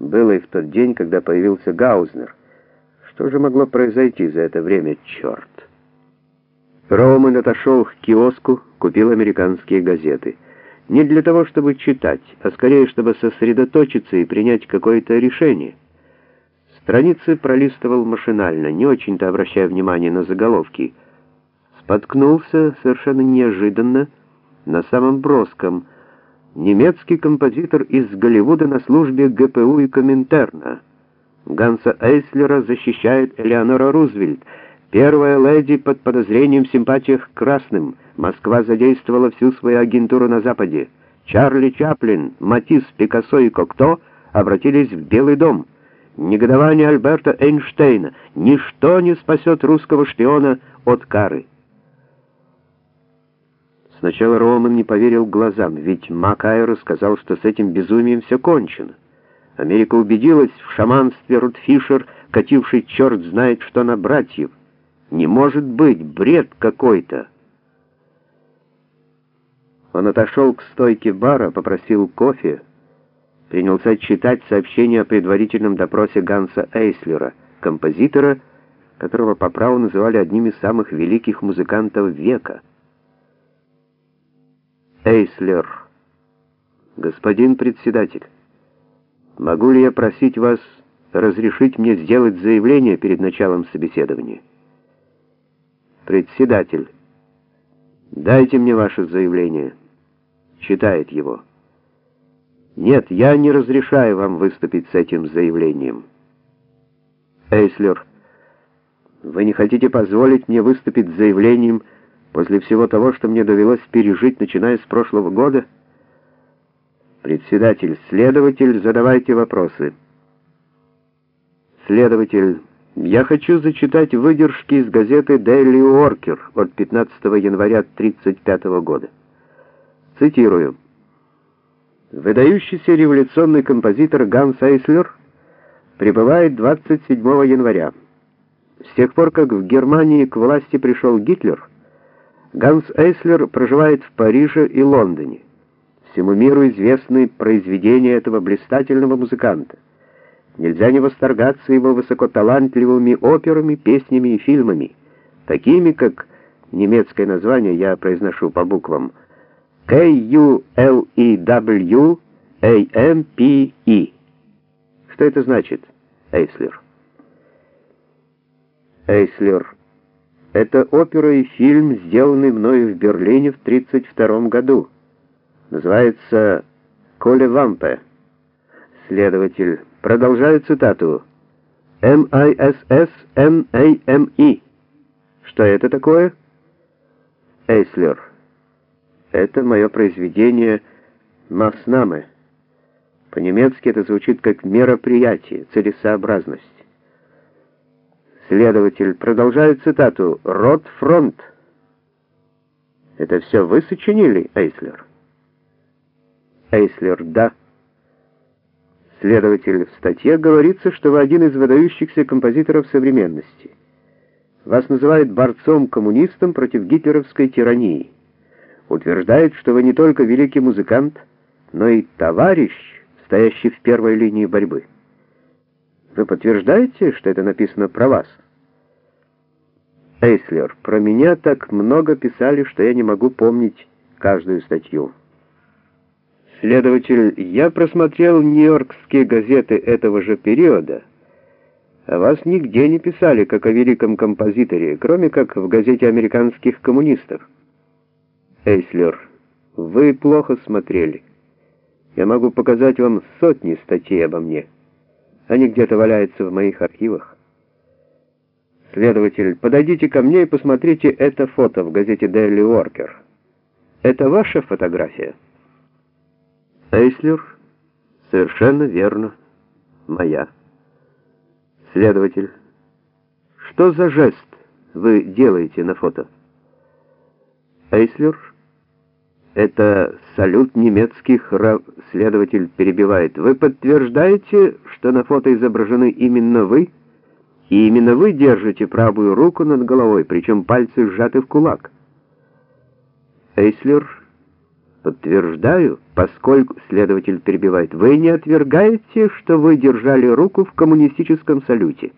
Было и в тот день, когда появился Гаузнер. Что же могло произойти за это время, черт? Роуман отошел к киоску, купил американские газеты. Не для того, чтобы читать, а скорее, чтобы сосредоточиться и принять какое-то решение. Страницы пролистывал машинально, не очень-то обращая внимание на заголовки. Споткнулся совершенно неожиданно на самом броском – немецкий композитор из Голливуда на службе ГПУ и Коминтерна. Ганса Эйслера защищает Элеонора Рузвельт, первая леди под подозрением в симпатиях к красным. Москва задействовала всю свою агентуру на Западе. Чарли Чаплин, Матисс, Пикассо и Кокто обратились в Белый дом. Негодование Альберта Эйнштейна. Ничто не спасет русского шпиона от кары. Сначала Роман не поверил глазам, ведь Макайр сказал, что с этим безумием все кончено. Америка убедилась в шаманстве Рутфишер, кативший черт знает что на братьев. Не может быть, бред какой-то. Он отошел к стойке бара, попросил кофе, принялся читать сообщение о предварительном допросе Ганса Эйслера, композитора, которого по праву называли одним из самых великих музыкантов века. Эйслер. Господин председатель, могу ли я просить вас разрешить мне сделать заявление перед началом собеседования? Председатель. Дайте мне ваше заявление. Читает его. Нет, я не разрешаю вам выступить с этим заявлением. Эйслер. Вы не хотите позволить мне выступить с заявлением После всего того, что мне довелось пережить, начиная с прошлого года, председатель, следователь, задавайте вопросы. Следователь, я хочу зачитать выдержки из газеты Daily Worker от 15 января 1935 года. Цитирую. Выдающийся революционный композитор Ганс Эйслер прибывает 27 января. С тех пор, как в Германии к власти пришел Гитлер, Ганс Эйслер проживает в Париже и Лондоне. Всему миру известны произведения этого блистательного музыканта. Нельзя не восторгаться его высокоталантливыми операми, песнями и фильмами, такими как немецкое название я произношу по буквам K-U-L-E-W-A-M-P-E. Что это значит, Эйслер? Эйслер это опера и фильм, сделанный мною в Берлине в 1932 году. Называется «Коле Вампе». Следователь. Продолжаю цитату. «M-I-S-S-N-A-M-E». Что это такое? Эйслер. Это мое произведение «Маснаме». По-немецки это звучит как «мероприятие», «целесообразность». Следователь, продолжаю цитату, «Рот фронт». Это все вы сочинили, Эйслер? Эйслер, да. Следователь, в статье говорится, что вы один из выдающихся композиторов современности. Вас называют борцом-коммунистом против гитлеровской тирании. Утверждают, что вы не только великий музыкант, но и товарищ, стоящий в первой линии борьбы. Вы подтверждаете, что это написано про вас? Эйслер, про меня так много писали, что я не могу помнить каждую статью. Следователь, я просмотрел нью-йоркские газеты этого же периода, а вас нигде не писали, как о великом композиторе, кроме как в газете американских коммунистов. Эйслер, вы плохо смотрели. Я могу показать вам сотни статей обо мне. Они где-то валяются в моих архивах. Следователь, подойдите ко мне и посмотрите это фото в газете Daily Worker. Это ваша фотография? Эйслер, совершенно верно, моя. Следователь, что за жест вы делаете на фото? Эйслер, это салют немецких раб... Следователь перебивает. Вы подтверждаете, что на фото изображены именно вы? И именно вы держите правую руку над головой, причем пальцы сжаты в кулак. Эйслер, Подтверждаю, поскольку следователь перебивает, вы не отвергаете, что вы держали руку в коммунистическом салюте.